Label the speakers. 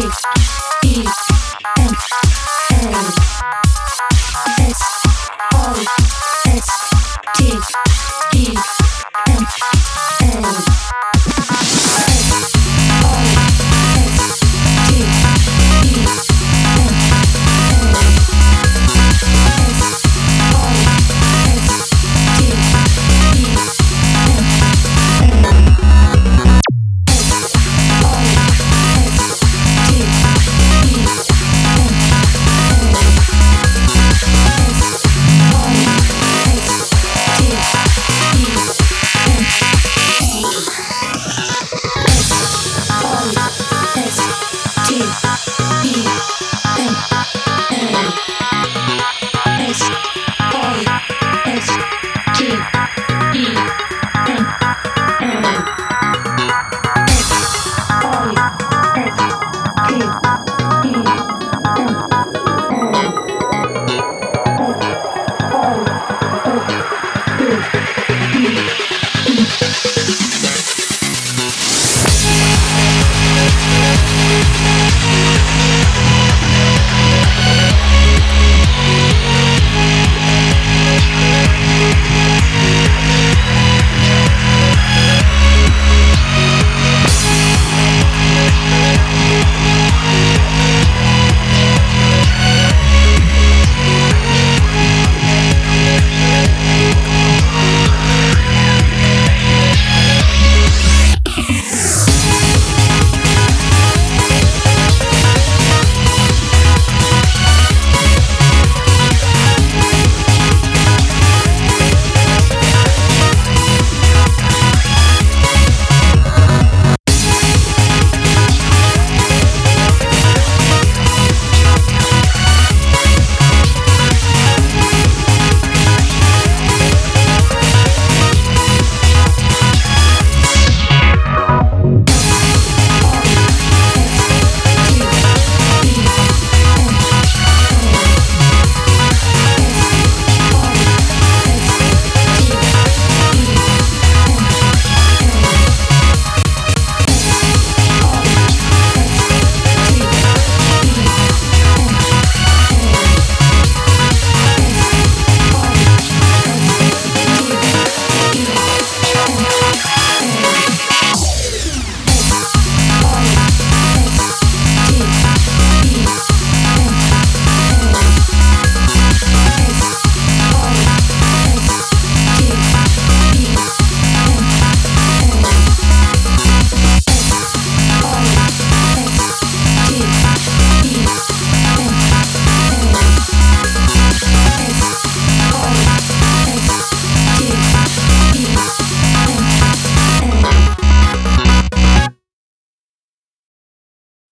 Speaker 1: S T